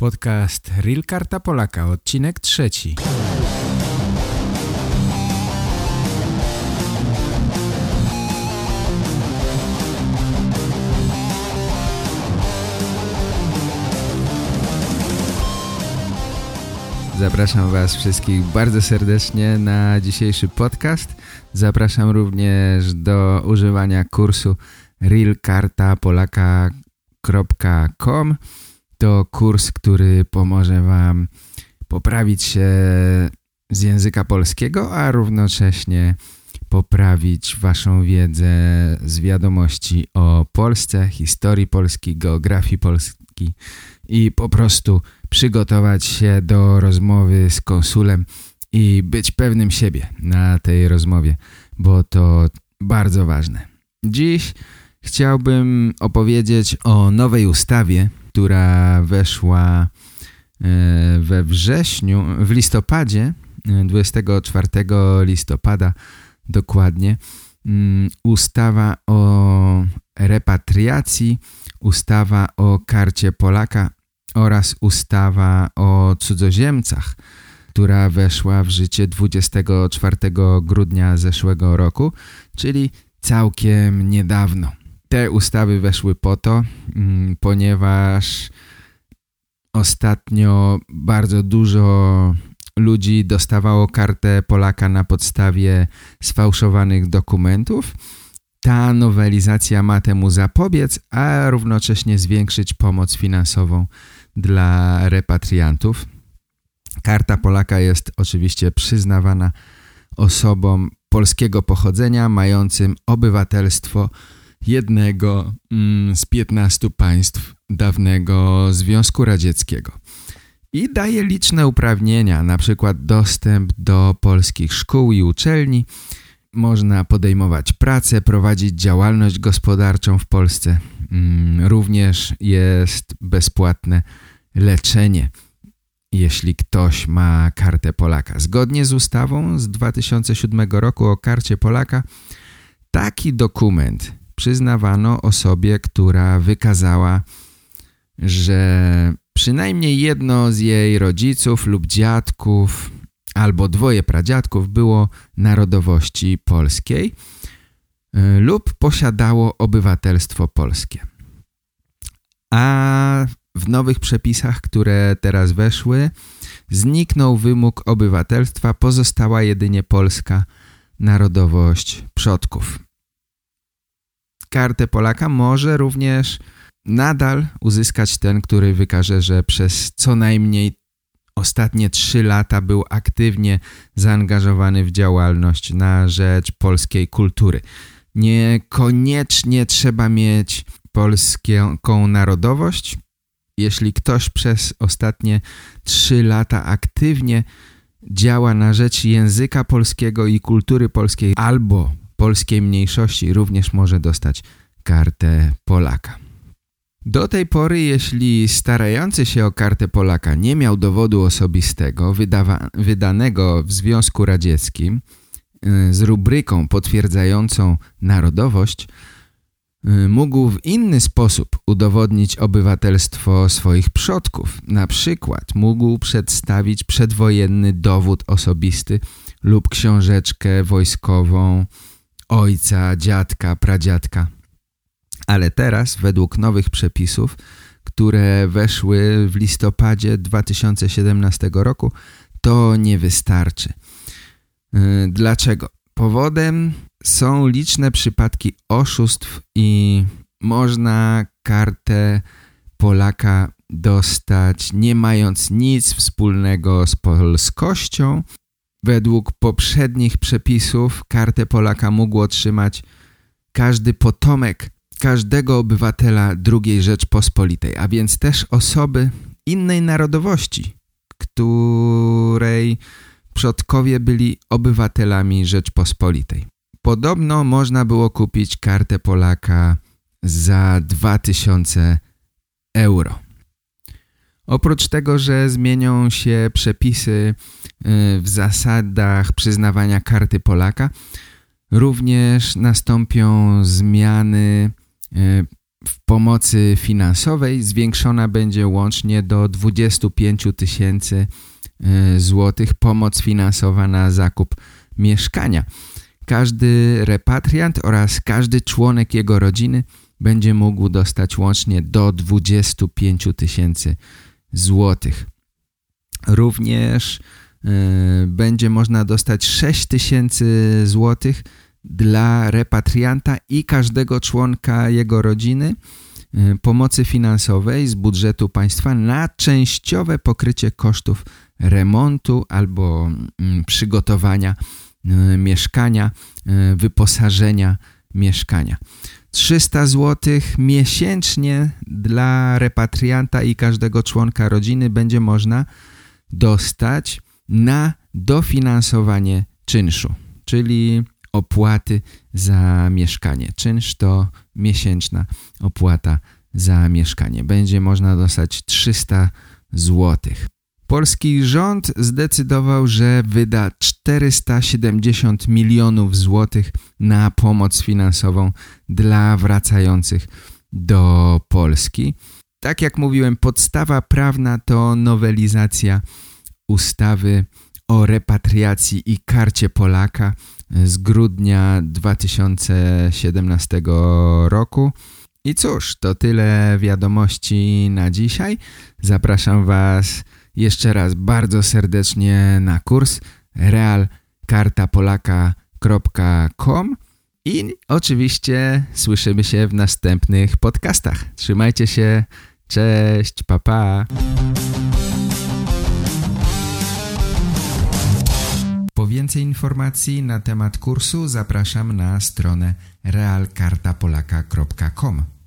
Podcast Real Karta Polaka, odcinek trzeci. Zapraszam Was wszystkich bardzo serdecznie na dzisiejszy podcast. Zapraszam również do używania kursu realkartapolaka.com to kurs, który pomoże Wam poprawić się z języka polskiego, a równocześnie poprawić Waszą wiedzę z wiadomości o Polsce, historii Polski, geografii Polski i po prostu przygotować się do rozmowy z konsulem i być pewnym siebie na tej rozmowie, bo to bardzo ważne. Dziś chciałbym opowiedzieć o nowej ustawie, która weszła e, we wrześniu, w listopadzie, 24 e, listopada dokładnie, mm, ustawa o repatriacji, ustawa o karcie Polaka oraz ustawa o cudzoziemcach, która weszła w życie 24 grudnia zeszłego roku, czyli całkiem niedawno te ustawy weszły po to, mm, ponieważ ostatnio bardzo dużo ludzi dostawało kartę Polaka na podstawie sfałszowanych dokumentów. Ta nowelizacja ma temu zapobiec, a równocześnie zwiększyć pomoc finansową dla repatriantów. Karta Polaka jest oczywiście przyznawana osobom polskiego pochodzenia mającym obywatelstwo jednego mm, z 15 państw dawnego Związku Radzieckiego i daje liczne uprawnienia, na przykład dostęp do polskich szkół i uczelni, można podejmować pracę, prowadzić działalność gospodarczą w Polsce. Mm, również jest bezpłatne leczenie, jeśli ktoś ma kartę Polaka. Zgodnie z ustawą z 2007 roku o karcie Polaka taki dokument przyznawano osobie, która wykazała, że przynajmniej jedno z jej rodziców lub dziadków albo dwoje pradziadków było narodowości polskiej e, lub posiadało obywatelstwo polskie. A w nowych przepisach, które teraz weszły, zniknął wymóg obywatelstwa, pozostała jedynie polska narodowość przodków kartę Polaka może również nadal uzyskać ten, który wykaże, że przez co najmniej ostatnie trzy lata był aktywnie zaangażowany w działalność na rzecz polskiej kultury. Niekoniecznie trzeba mieć polską narodowość. Jeśli ktoś przez ostatnie trzy lata aktywnie działa na rzecz języka polskiego i kultury polskiej albo polskiej mniejszości również może dostać kartę Polaka. Do tej pory, jeśli starający się o kartę Polaka nie miał dowodu osobistego wydanego w Związku Radzieckim y, z rubryką potwierdzającą narodowość, y, mógł w inny sposób udowodnić obywatelstwo swoich przodków. Na przykład mógł przedstawić przedwojenny dowód osobisty lub książeczkę wojskową ojca, dziadka, pradziadka. Ale teraz, według nowych przepisów, które weszły w listopadzie 2017 roku, to nie wystarczy. Y, dlaczego? Powodem są liczne przypadki oszustw i można kartę Polaka dostać nie mając nic wspólnego z polskością Według poprzednich przepisów kartę Polaka mógł otrzymać każdy potomek każdego obywatela II Rzeczpospolitej, a więc też osoby innej narodowości, której przodkowie byli obywatelami Rzeczpospolitej. Podobno można było kupić kartę Polaka za 2000 euro. Oprócz tego, że zmienią się przepisy y, w zasadach przyznawania karty Polaka, również nastąpią zmiany y, w pomocy finansowej zwiększona będzie łącznie do 25 tysięcy e, złotych pomoc finansowa na zakup mieszkania. Każdy repatriant oraz każdy członek jego rodziny będzie mógł dostać łącznie do 25 tysięcy złotych. Również y, będzie można dostać 6 tysięcy złotych dla repatrianta i każdego członka jego rodziny y, pomocy finansowej z budżetu państwa na częściowe pokrycie kosztów remontu albo y, przygotowania y, mieszkania, wyposażenia mieszkania. 300 zł miesięcznie dla repatrianta i każdego członka rodziny będzie można dostać na dofinansowanie czynszu, czyli opłaty za mieszkanie. Czynsz to miesięczna opłata za mieszkanie. Będzie można dostać 300 złotych. Polski rząd zdecydował, że wyda 470 milionów złotych na pomoc finansową dla wracających do Polski. Tak jak mówiłem, podstawa prawna to nowelizacja ustawy o repatriacji i karcie Polaka z grudnia 2017 roku. I cóż, to tyle wiadomości na dzisiaj. Zapraszam Was jeszcze raz bardzo serdecznie na kurs realkartapolaka.com i oczywiście słyszymy się w następnych podcastach. Trzymajcie się, cześć, papa. Pa. Po więcej informacji na temat kursu zapraszam na stronę realkartapolaka.com.